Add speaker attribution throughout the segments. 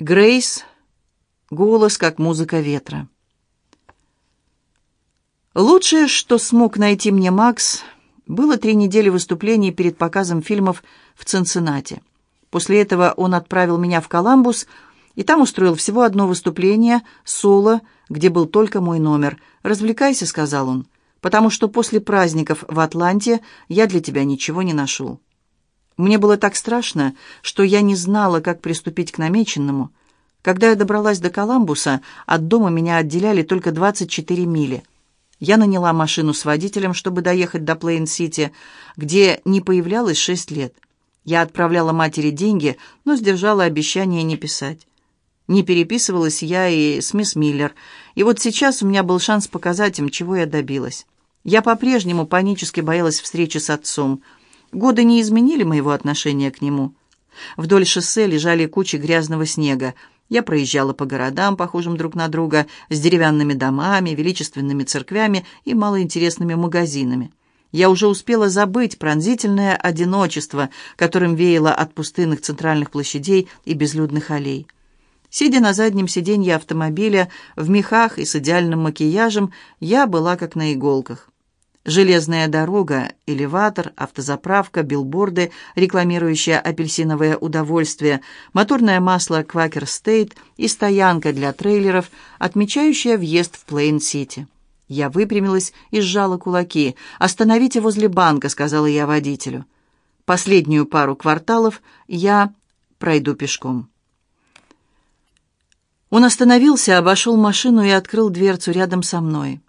Speaker 1: Грейс, голос как музыка ветра. Лучшее, что смог найти мне Макс, было три недели выступлений перед показом фильмов в Цинциннати. После этого он отправил меня в Коламбус, и там устроил всего одно выступление, соло, где был только мой номер. «Развлекайся», — сказал он, — «потому что после праздников в Атланте я для тебя ничего не нашел». Мне было так страшно, что я не знала, как приступить к намеченному. Когда я добралась до Коламбуса, от дома меня отделяли только 24 мили. Я наняла машину с водителем, чтобы доехать до Плейн-Сити, где не появлялась шесть лет. Я отправляла матери деньги, но сдержала обещание не писать. Не переписывалась я и с мисс Миллер, и вот сейчас у меня был шанс показать им, чего я добилась. Я по-прежнему панически боялась встречи с отцом – Годы не изменили моего отношения к нему. Вдоль шоссе лежали кучи грязного снега. Я проезжала по городам, похожим друг на друга, с деревянными домами, величественными церквями и малоинтересными магазинами. Я уже успела забыть пронзительное одиночество, которым веяло от пустынных центральных площадей и безлюдных аллей. Сидя на заднем сиденье автомобиля, в мехах и с идеальным макияжем, я была как на иголках. Железная дорога, элеватор, автозаправка, билборды, рекламирующие апельсиновое удовольствие, моторное масло «Квакер Стейт» и стоянка для трейлеров, отмечающая въезд в Плейн-Сити. Я выпрямилась и сжала кулаки. «Остановите возле банка», — сказала я водителю. «Последнюю пару кварталов я пройду пешком». Он остановился, обошел машину и открыл дверцу рядом со мной.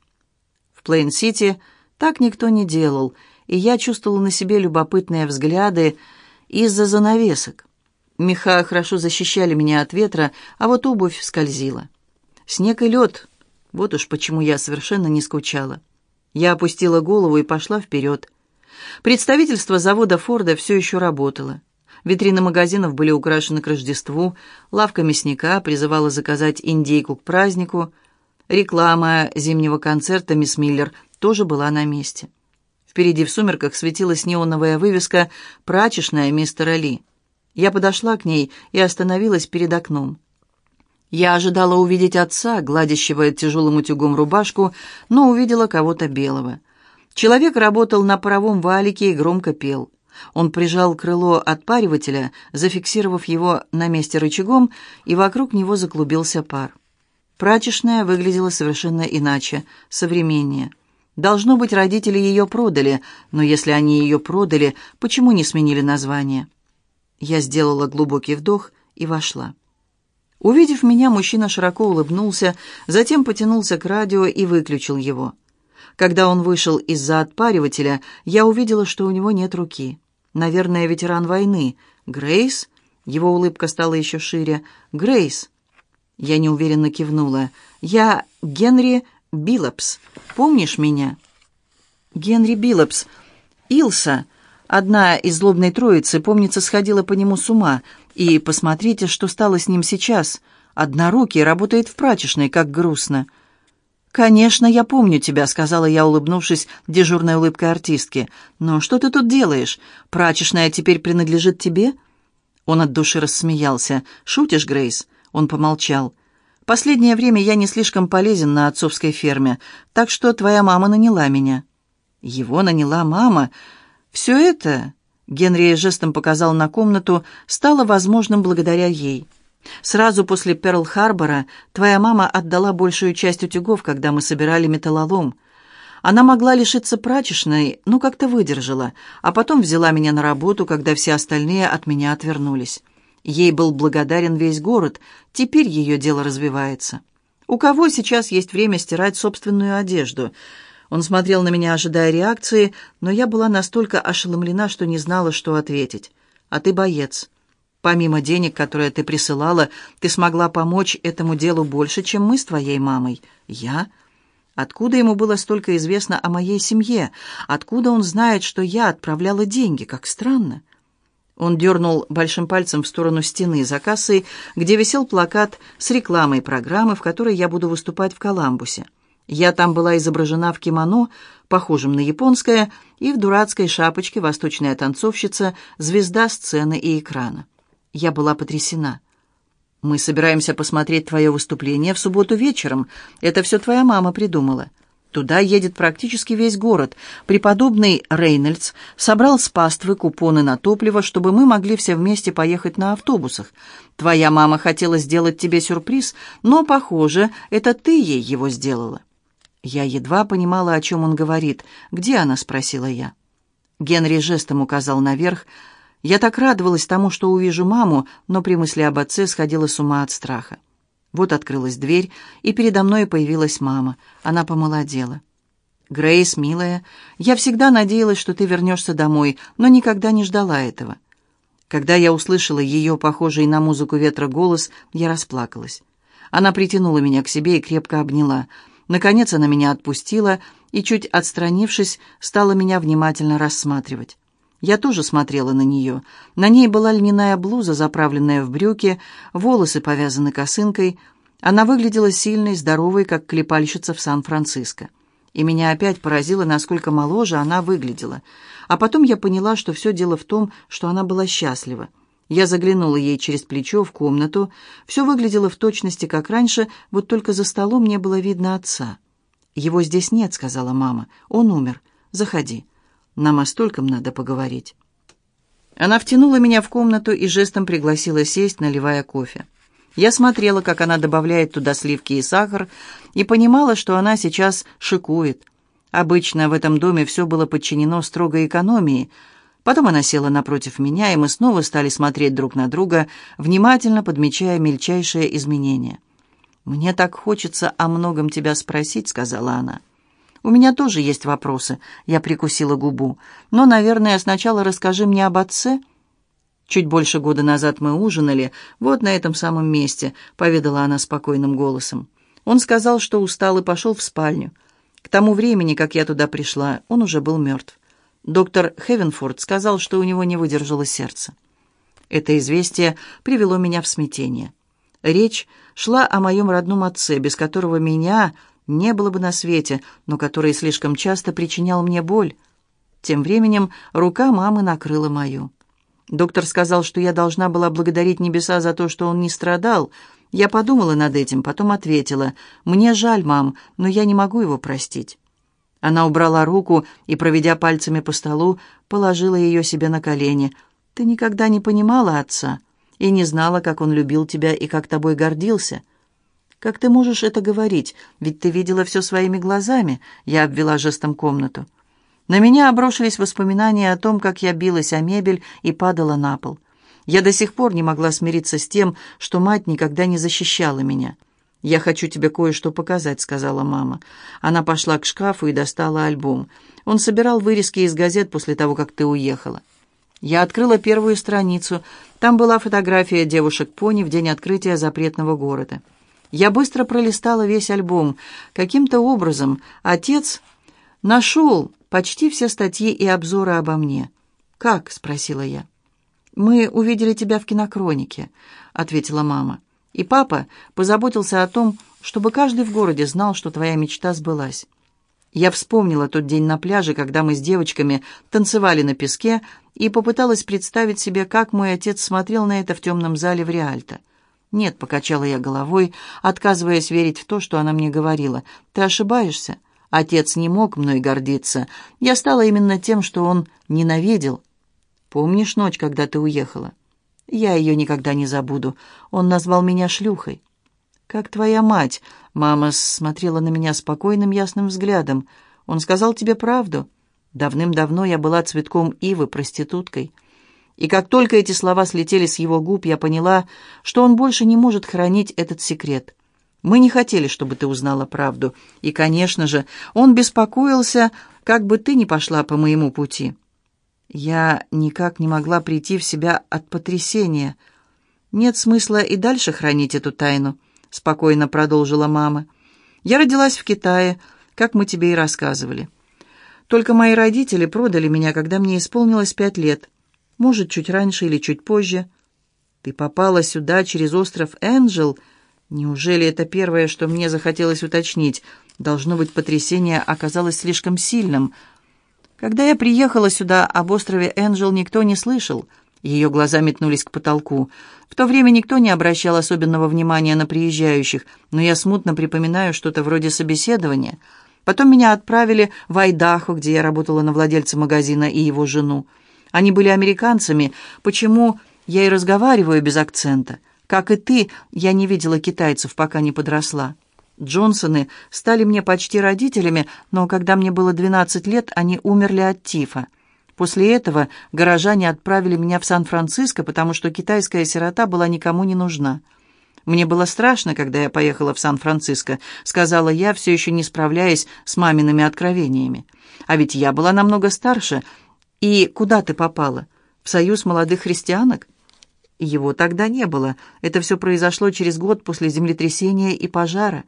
Speaker 1: В Плейн-Сити — так никто не делал, и я чувствовала на себе любопытные взгляды из-за занавесок. Меха хорошо защищали меня от ветра, а вот обувь скользила. Снег и лед, вот уж почему я совершенно не скучала. Я опустила голову и пошла вперед. Представительство завода Форда все еще работало. Витрины магазинов были украшены к Рождеству, лавка мясника призывала заказать индейку к празднику, реклама зимнего концерта «Мисс Миллер» тоже была на месте. Впереди в сумерках светилась неоновая вывеска «Прачечная мистера Ли». Я подошла к ней и остановилась перед окном. Я ожидала увидеть отца, гладящего тяжелым утюгом рубашку, но увидела кого-то белого. Человек работал на паровом валике и громко пел. Он прижал крыло отпаривателя, зафиксировав его на месте рычагом, и вокруг него заклубился пар. Прачечная выглядела совершенно иначе, современнее. Должно быть, родители ее продали, но если они ее продали, почему не сменили название? Я сделала глубокий вдох и вошла. Увидев меня, мужчина широко улыбнулся, затем потянулся к радио и выключил его. Когда он вышел из-за отпаривателя, я увидела, что у него нет руки. Наверное, ветеран войны. Грейс? Его улыбка стала еще шире. Грейс. Я неуверенно кивнула. Я Генри Биллопс. Помнишь меня?» Генри Биллопс. Илса, одна из злобной троицы, помнится, сходила по нему с ума. И посмотрите, что стало с ним сейчас. Однорукий работает в прачечной, как грустно. «Конечно, я помню тебя», — сказала я, улыбнувшись дежурной улыбкой артистки. «Но что ты тут делаешь? Прачечная теперь принадлежит тебе?» Он от души рассмеялся. «Шутишь, Грейс?» Он помолчал. Последнее время я не слишком полезен на отцовской ферме, так что твоя мама наняла меня». «Его наняла мама. Все это...» Генри жестом показал на комнату, стало возможным благодаря ей. «Сразу после Перл-Харбора твоя мама отдала большую часть утюгов, когда мы собирали металлолом. Она могла лишиться прачечной, но как-то выдержала, а потом взяла меня на работу, когда все остальные от меня отвернулись. Ей был благодарен весь город, теперь ее дело развивается. У кого сейчас есть время стирать собственную одежду? Он смотрел на меня, ожидая реакции, но я была настолько ошеломлена, что не знала, что ответить. «А ты боец. Помимо денег, которые ты присылала, ты смогла помочь этому делу больше, чем мы с твоей мамой. Я?» Откуда ему было столько известно о моей семье? Откуда он знает, что я отправляла деньги? Как странно. Он дернул большим пальцем в сторону стены за кассой, где висел плакат с рекламой программы, в которой я буду выступать в Коламбусе. Я там была изображена в кимоно, похожем на японское, и в дурацкой шапочке восточная танцовщица, звезда сцены и экрана. Я была потрясена. Мы собираемся посмотреть твое выступление в субботу вечером. Это все твоя мама придумала. Туда едет практически весь город. Преподобный Рейнольдс собрал с паствы купоны на топливо, чтобы мы могли все вместе поехать на автобусах. Твоя мама хотела сделать тебе сюрприз, но, похоже, это ты ей его сделала. Я едва понимала, о чем он говорит. «Где она?» — спросила я. Генри жестом указал наверх, я так радовалась тому, что увижу маму, но при мысли об отце сходила с ума от страха. Вот открылась дверь, и передо мной появилась мама. Она помолодела. «Грейс, милая, я всегда надеялась, что ты вернешься домой, но никогда не ждала этого». Когда я услышала ее, похожий на музыку ветра, голос, я расплакалась. Она притянула меня к себе и крепко обняла. Наконец она меня отпустила и, чуть отстранившись, стала меня внимательно рассматривать. Я тоже смотрела на нее. На ней была льняная блуза, заправленная в брюки, волосы повязаны косынкой. Она выглядела сильной, здоровой, как клепальщица в Сан-Франциско. И меня опять поразило, насколько моложе она выглядела. А потом я поняла, что все дело в том, что она была счастлива. Я заглянула ей через плечо в комнату. Все выглядело в точности, как раньше, вот только за столом не было видно отца. «Его здесь нет», — сказала мама. «Он умер. Заходи». Нам о стольком надо поговорить». Она втянула меня в комнату и жестом пригласила сесть, наливая кофе. Я смотрела, как она добавляет туда сливки и сахар, и понимала, что она сейчас шикует. Обычно в этом доме все было подчинено строгой экономии. Потом она села напротив меня, и мы снова стали смотреть друг на друга, внимательно подмечая мельчайшие изменения. «Мне так хочется о многом тебя спросить», — сказала она. «У меня тоже есть вопросы», — я прикусила губу. «Но, наверное, сначала расскажи мне об отце». «Чуть больше года назад мы ужинали, вот на этом самом месте», — поведала она спокойным голосом. Он сказал, что устал и пошел в спальню. К тому времени, как я туда пришла, он уже был мертв. Доктор Хевенфорд сказал, что у него не выдержало сердце. Это известие привело меня в смятение. Речь шла о моем родном отце, без которого меня не было бы на свете, но который слишком часто причинял мне боль. Тем временем рука мамы накрыла мою. Доктор сказал, что я должна была благодарить небеса за то, что он не страдал. Я подумала над этим, потом ответила, «Мне жаль, мам, но я не могу его простить». Она убрала руку и, проведя пальцами по столу, положила ее себе на колени. «Ты никогда не понимала отца и не знала, как он любил тебя и как тобой гордился. «Как ты можешь это говорить? Ведь ты видела все своими глазами», — я обвела жестом комнату. На меня обрушились воспоминания о том, как я билась о мебель и падала на пол. Я до сих пор не могла смириться с тем, что мать никогда не защищала меня. «Я хочу тебе кое-что показать», — сказала мама. Она пошла к шкафу и достала альбом. Он собирал вырезки из газет после того, как ты уехала. Я открыла первую страницу. Там была фотография девушек-пони в день открытия запретного города. Я быстро пролистала весь альбом. Каким-то образом отец нашел почти все статьи и обзоры обо мне. «Как?» — спросила я. «Мы увидели тебя в кинокронике», — ответила мама. «И папа позаботился о том, чтобы каждый в городе знал, что твоя мечта сбылась». Я вспомнила тот день на пляже, когда мы с девочками танцевали на песке, и попыталась представить себе, как мой отец смотрел на это в темном зале в Реальто. «Нет», — покачала я головой, отказываясь верить в то, что она мне говорила. «Ты ошибаешься. Отец не мог мной гордиться. Я стала именно тем, что он ненавидел. Помнишь ночь, когда ты уехала? Я ее никогда не забуду. Он назвал меня шлюхой». «Как твоя мать?» Мама смотрела на меня спокойным ясным взглядом. «Он сказал тебе правду?» Давным-давно я была цветком ивы, проституткой. И как только эти слова слетели с его губ, я поняла, что он больше не может хранить этот секрет. Мы не хотели, чтобы ты узнала правду. И, конечно же, он беспокоился, как бы ты ни пошла по моему пути. Я никак не могла прийти в себя от потрясения. Нет смысла и дальше хранить эту тайну, спокойно продолжила мама. Я родилась в Китае, как мы тебе и рассказывали. Только мои родители продали меня, когда мне исполнилось пять лет. Может, чуть раньше или чуть позже. Ты попала сюда через остров Энджел. Неужели это первое, что мне захотелось уточнить? Должно быть, потрясение оказалось слишком сильным. Когда я приехала сюда, об острове Энджел никто не слышал. Ее глаза метнулись к потолку. В то время никто не обращал особенного внимания на приезжающих, но я смутно припоминаю что-то вроде собеседования. Потом меня отправили в Айдахо, где я работала на владельца магазина и его жену. Они были американцами, почему я и разговариваю без акцента. Как и ты, я не видела китайцев, пока не подросла. Джонсоны стали мне почти родителями, но когда мне было 12 лет, они умерли от тифа. После этого горожане отправили меня в Сан-Франциско, потому что китайская сирота была никому не нужна. «Мне было страшно, когда я поехала в Сан-Франциско», — сказала я, все еще не справляясь с мамиными откровениями. «А ведь я была намного старше. И куда ты попала? В Союз молодых христианок?» Его тогда не было. Это все произошло через год после землетрясения и пожара.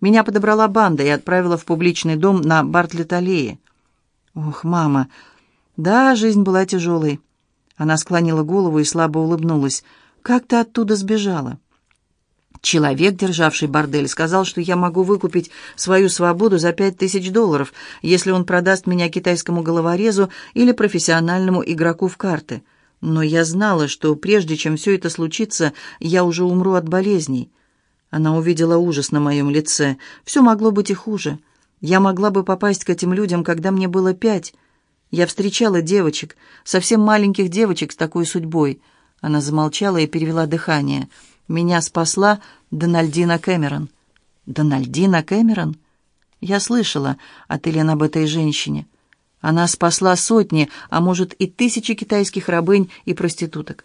Speaker 1: Меня подобрала банда и отправила в публичный дом на Бартлет-аллее. «Ох, мама!» Да, жизнь была тяжелой. Она склонила голову и слабо улыбнулась. «Как ты оттуда сбежала?» Человек, державший бордель, сказал, что я могу выкупить свою свободу за пять тысяч долларов, если он продаст меня китайскому головорезу или профессиональному игроку в карты. Но я знала, что прежде чем все это случится, я уже умру от болезней. Она увидела ужас на моем лице. Все могло быть и хуже. Я могла бы попасть к этим людям, когда мне было пять. Я встречала девочек, совсем маленьких девочек с такой судьбой. Она замолчала и перевела дыхание. Меня спасла Дональдина Кэмерон. Дональдина Кэмерон? Я слышала от Элен об этой женщине. Она спасла сотни, а может и тысячи китайских рабынь и проституток.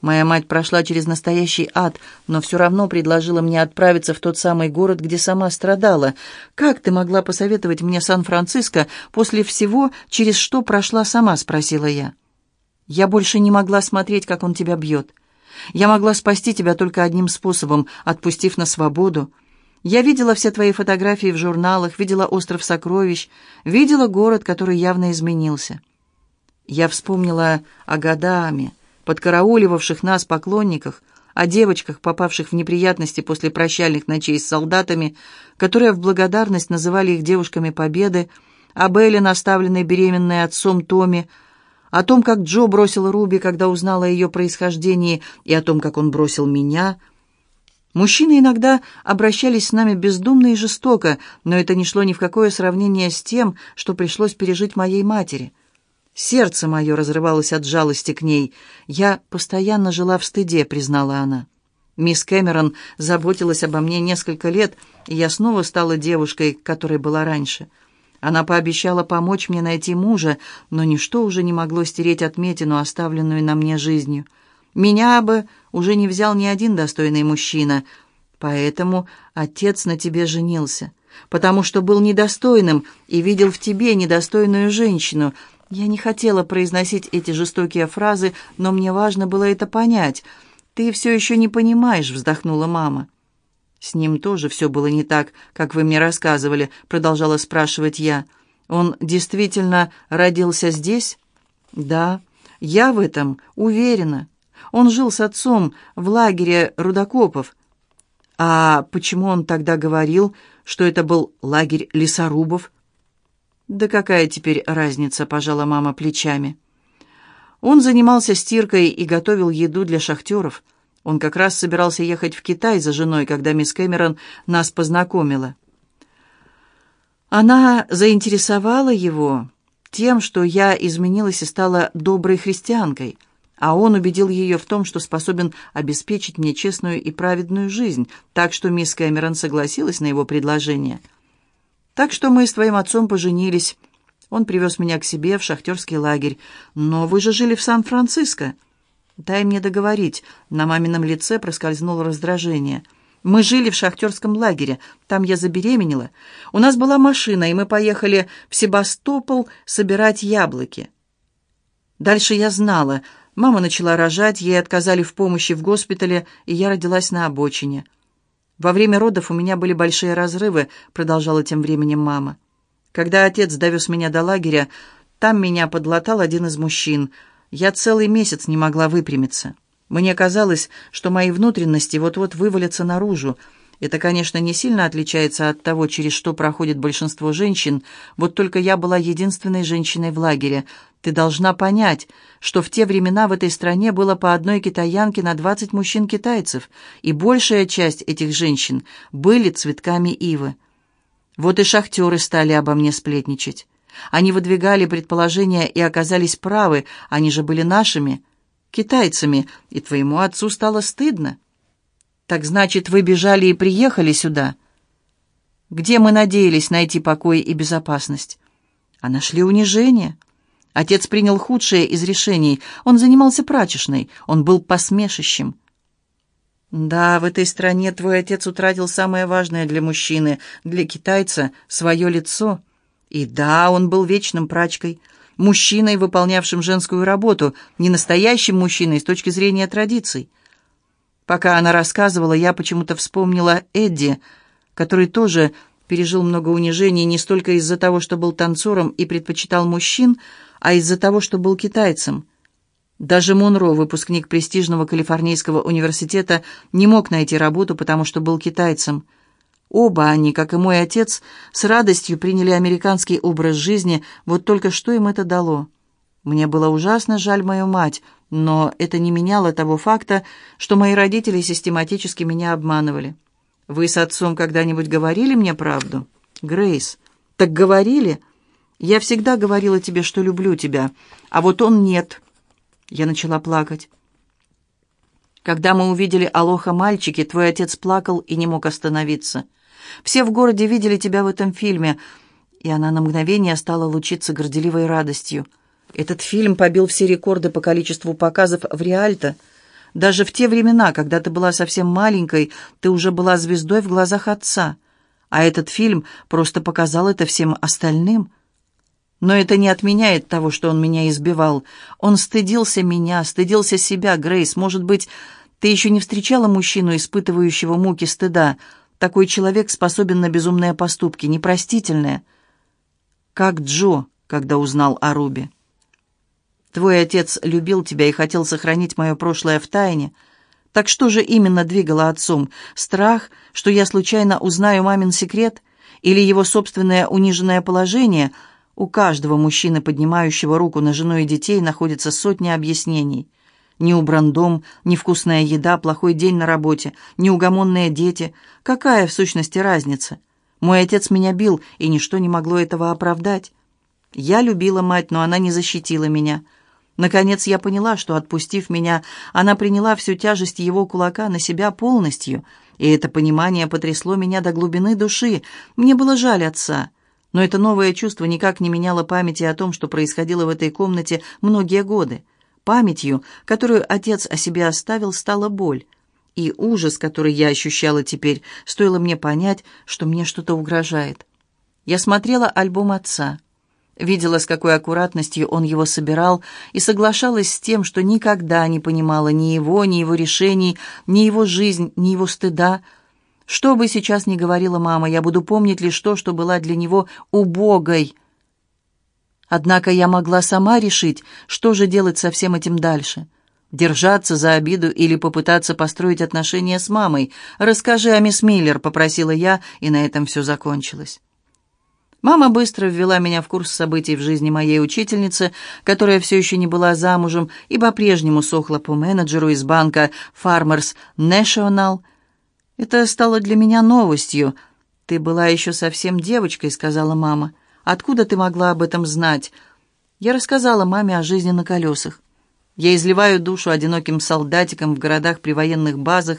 Speaker 1: Моя мать прошла через настоящий ад, но все равно предложила мне отправиться в тот самый город, где сама страдала. «Как ты могла посоветовать мне Сан-Франциско после всего, через что прошла сама?» — спросила я. «Я больше не могла смотреть, как он тебя бьет. Я могла спасти тебя только одним способом, отпустив на свободу. Я видела все твои фотографии в журналах, видела остров сокровищ, видела город, который явно изменился». Я вспомнила о Гадаме, подкарауливавших нас поклонниках, о девочках, попавших в неприятности после прощальных ночей с солдатами, которые в благодарность называли их девушками Победы, о Белле, наставленной беременной отцом Томи, о том, как Джо бросил Руби, когда узнала о ее происхождении, и о том, как он бросил меня. Мужчины иногда обращались с нами бездумно и жестоко, но это не шло ни в какое сравнение с тем, что пришлось пережить моей матери — Сердце мое разрывалось от жалости к ней. Я постоянно жила в стыде, признала она. Мисс Кэмерон заботилась обо мне несколько лет, и я снова стала девушкой, которой была раньше. Она пообещала помочь мне найти мужа, но ничто уже не могло стереть отметину, оставленную на мне жизнью. Меня бы уже не взял ни один достойный мужчина, поэтому отец на тебе женился, потому что был недостойным и видел в тебе недостойную женщину — я не хотела произносить эти жестокие фразы, но мне важно было это понять. «Ты все еще не понимаешь», — вздохнула мама. «С ним тоже все было не так, как вы мне рассказывали», — продолжала спрашивать я. «Он действительно родился здесь?» «Да, я в этом уверена. Он жил с отцом в лагере рудокопов». «А почему он тогда говорил, что это был лагерь лесорубов?» «Да какая теперь разница?» — пожала мама плечами. Он занимался стиркой и готовил еду для шахтеров. Он как раз собирался ехать в Китай за женой, когда мисс Кэмерон нас познакомила. Она заинтересовала его тем, что я изменилась и стала доброй христианкой, а он убедил ее в том, что способен обеспечить мне честную и праведную жизнь, так что мисс Кэмерон согласилась на его предложение — так что мы с твоим отцом поженились. Он привез меня к себе в шахтерский лагерь. Но вы же жили в Сан-Франциско. Дай мне договорить. На мамином лице проскользнуло раздражение. Мы жили в шахтерском лагере. Там я забеременела. У нас была машина, и мы поехали в Себастопол собирать яблоки. Дальше я знала. Мама начала рожать, ей отказали в помощи в госпитале, и я родилась на обочине. «Во время родов у меня были большие разрывы», — продолжала тем временем мама. «Когда отец довез меня до лагеря, там меня подлатал один из мужчин. Я целый месяц не могла выпрямиться. Мне казалось, что мои внутренности вот-вот вывалятся наружу. Это, конечно, не сильно отличается от того, через что проходит большинство женщин, вот только я была единственной женщиной в лагере. Ты должна понять, что в те времена в этой стране было по одной китаянке на 20 мужчин-китайцев, и большая часть этих женщин были цветками ивы. Вот и шахтеры стали обо мне сплетничать. Они выдвигали предположения и оказались правы, они же были нашими, китайцами, и твоему отцу стало стыдно. Так значит, вы бежали и приехали сюда? Где мы надеялись найти покой и безопасность? А нашли унижение. Отец принял худшее из решений. Он занимался прачечной, он был посмешищем. Да, в этой стране твой отец утратил самое важное для мужчины, для китайца, свое лицо. И да, он был вечным прачкой, мужчиной, выполнявшим женскую работу, не настоящим мужчиной с точки зрения традиций. Пока она рассказывала, я почему-то вспомнила Эдди, который тоже пережил много унижений не столько из-за того, что был танцором и предпочитал мужчин, а из-за того, что был китайцем. Даже Монро, выпускник престижного Калифорнийского университета, не мог найти работу, потому что был китайцем. Оба они, как и мой отец, с радостью приняли американский образ жизни, вот только что им это дало. Мне было ужасно жаль мою мать, но это не меняло того факта, что мои родители систематически меня обманывали. «Вы с отцом когда-нибудь говорили мне правду?» «Грейс, так говорили?» Я всегда говорила тебе, что люблю тебя, а вот он нет». Я начала плакать. Когда мы увидели Алоха мальчики, твой отец плакал и не мог остановиться. Все в городе видели тебя в этом фильме, и она на мгновение стала лучиться горделивой радостью. Этот фильм побил все рекорды по количеству показов в Реальто. Даже в те времена, когда ты была совсем маленькой, ты уже была звездой в глазах отца. А этот фильм просто показал это всем остальным — но это не отменяет того, что он меня избивал. Он стыдился меня, стыдился себя, Грейс. Может быть, ты еще не встречала мужчину, испытывающего муки стыда? Такой человек способен на безумные поступки, непростительные. Как Джо, когда узнал о Руби. Твой отец любил тебя и хотел сохранить мое прошлое в тайне. Так что же именно двигало отцом? Страх, что я случайно узнаю мамин секрет? Или его собственное униженное положение – у каждого мужчины, поднимающего руку на жену и детей, находится сотни объяснений. Неубран дом, невкусная еда, плохой день на работе, неугомонные дети. Какая в сущности разница? Мой отец меня бил, и ничто не могло этого оправдать. Я любила мать, но она не защитила меня. Наконец я поняла, что, отпустив меня, она приняла всю тяжесть его кулака на себя полностью, и это понимание потрясло меня до глубины души. Мне было жаль отца. Но это новое чувство никак не меняло памяти о том, что происходило в этой комнате многие годы. Памятью, которую отец о себе оставил, стала боль. И ужас, который я ощущала теперь, стоило мне понять, что мне что-то угрожает. Я смотрела альбом отца. Видела, с какой аккуратностью он его собирал, и соглашалась с тем, что никогда не понимала ни его, ни его решений, ни его жизнь, ни его стыда, что бы сейчас ни говорила мама, я буду помнить лишь то, что была для него убогой. Однако я могла сама решить, что же делать со всем этим дальше. Держаться за обиду или попытаться построить отношения с мамой. «Расскажи о мисс Миллер», — попросила я, и на этом все закончилось. Мама быстро ввела меня в курс событий в жизни моей учительницы, которая все еще не была замужем и по-прежнему сохла по менеджеру из банка Farmers National — это стало для меня новостью. «Ты была еще совсем девочкой», — сказала мама. «Откуда ты могла об этом знать?» Я рассказала маме о жизни на колесах. Я изливаю душу одиноким солдатикам в городах при военных базах,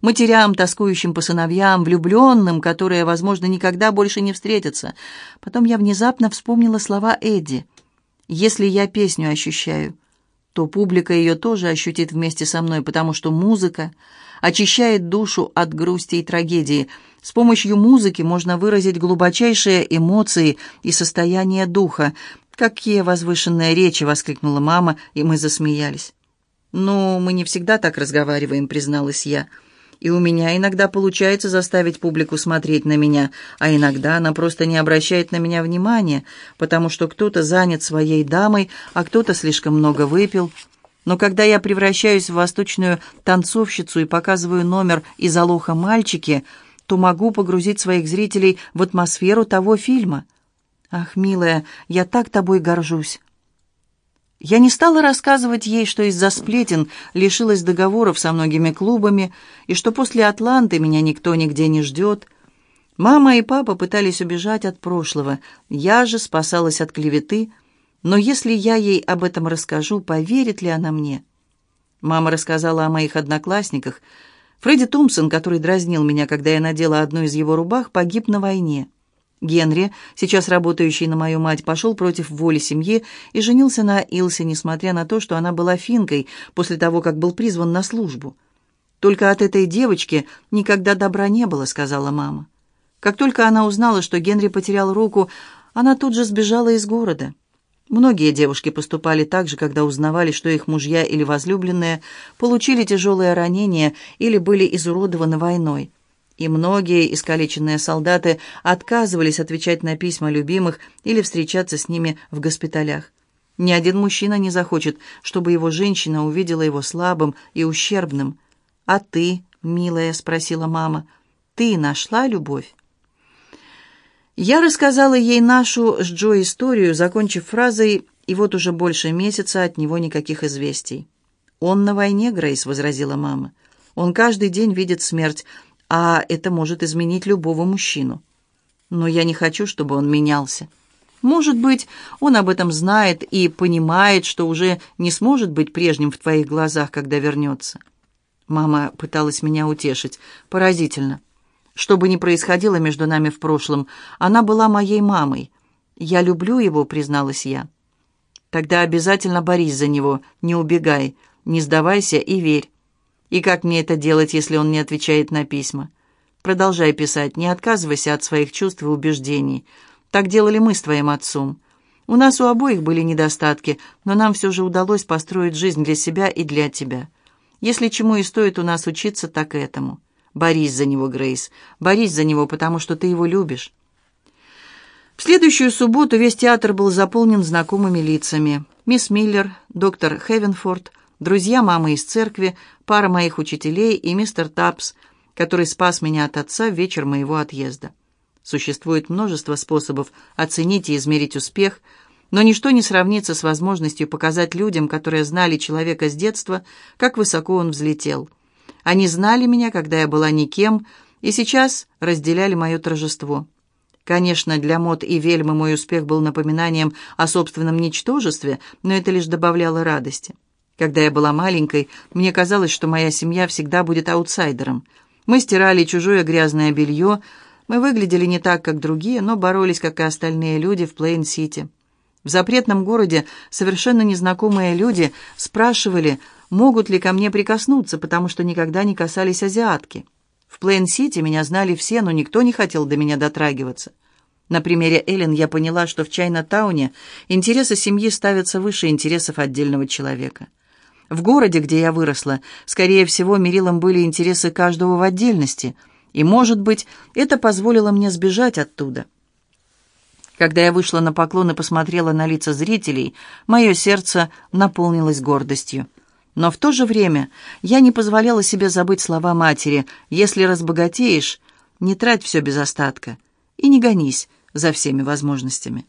Speaker 1: матерям, тоскующим по сыновьям, влюбленным, которые, возможно, никогда больше не встретятся. Потом я внезапно вспомнила слова Эдди. «Если я песню ощущаю, то публика ее тоже ощутит вместе со мной, потому что музыка очищает душу от грусти и трагедии. С помощью музыки можно выразить глубочайшие эмоции и состояние духа. «Какие возвышенные речи!» — воскликнула мама, и мы засмеялись. «Ну, мы не всегда так разговариваем», — призналась я. «И у меня иногда получается заставить публику смотреть на меня, а иногда она просто не обращает на меня внимания, потому что кто-то занят своей дамой, а кто-то слишком много выпил». Но когда я превращаюсь в восточную танцовщицу и показываю номер из «Алоха, мальчики», то могу погрузить своих зрителей в атмосферу того фильма. Ах, милая, я так тобой горжусь. Я не стала рассказывать ей, что из-за сплетен лишилась договоров со многими клубами, и что после Атланты меня никто нигде не ждет. Мама и папа пытались убежать от прошлого, я же спасалась от клеветы, но если я ей об этом расскажу, поверит ли она мне? Мама рассказала о моих одноклассниках. Фредди Томпсон, который дразнил меня, когда я надела одну из его рубах, погиб на войне. Генри, сейчас работающий на мою мать, пошел против воли семьи и женился на Илсе, несмотря на то, что она была финкой после того, как был призван на службу. «Только от этой девочки никогда добра не было», — сказала мама. Как только она узнала, что Генри потерял руку, она тут же сбежала из города. Многие девушки поступали так же, когда узнавали, что их мужья или возлюбленные получили тяжелые ранения или были изуродованы войной и многие искалеченные солдаты отказывались отвечать на письма любимых или встречаться с ними в госпиталях. Ни один мужчина не захочет, чтобы его женщина увидела его слабым и ущербным. «А ты, милая?» — спросила мама. «Ты нашла любовь?» Я рассказала ей нашу с Джо историю, закончив фразой «И вот уже больше месяца от него никаких известий». «Он на войне, Грейс», — возразила мама. «Он каждый день видит смерть, а это может изменить любого мужчину. Но я не хочу, чтобы он менялся. Может быть, он об этом знает и понимает, что уже не сможет быть прежним в твоих глазах, когда вернется. Мама пыталась меня утешить. Поразительно. Что бы ни происходило между нами в прошлом, она была моей мамой. Я люблю его, призналась я. Тогда обязательно борись за него, не убегай, не сдавайся и верь. И как мне это делать, если он не отвечает на письма? Продолжай писать, не отказывайся от своих чувств и убеждений. Так делали мы с твоим отцом. У нас у обоих были недостатки, но нам все же удалось построить жизнь для себя и для тебя. Если чему и стоит у нас учиться, так этому. Борись за него, Грейс. Борись за него, потому что ты его любишь. В следующую субботу весь театр был заполнен знакомыми лицами. Мисс Миллер, доктор Хевенфорд, друзья мамы из церкви, пара моих учителей и мистер Тапс, который спас меня от отца в вечер моего отъезда. Существует множество способов оценить и измерить успех, но ничто не сравнится с возможностью показать людям, которые знали человека с детства, как высоко он взлетел. Они знали меня, когда я была никем, и сейчас разделяли мое торжество. Конечно, для Мод и Вельмы мой успех был напоминанием о собственном ничтожестве, но это лишь добавляло радости. Когда я была маленькой, мне казалось, что моя семья всегда будет аутсайдером. Мы стирали чужое грязное белье, мы выглядели не так, как другие, но боролись, как и остальные люди в Плейн-Сити. В запретном городе совершенно незнакомые люди спрашивали, могут ли ко мне прикоснуться, потому что никогда не касались азиатки. В Плейн-Сити меня знали все, но никто не хотел до меня дотрагиваться. На примере Эллен я поняла, что в Чайна-тауне интересы семьи ставятся выше интересов отдельного человека. В городе, где я выросла, скорее всего, мерилом были интересы каждого в отдельности, и, может быть, это позволило мне сбежать оттуда. Когда я вышла на поклон и посмотрела на лица зрителей, мое сердце наполнилось гордостью. Но в то же время я не позволяла себе забыть слова матери «Если разбогатеешь, не трать все без остатка и не гонись за всеми возможностями».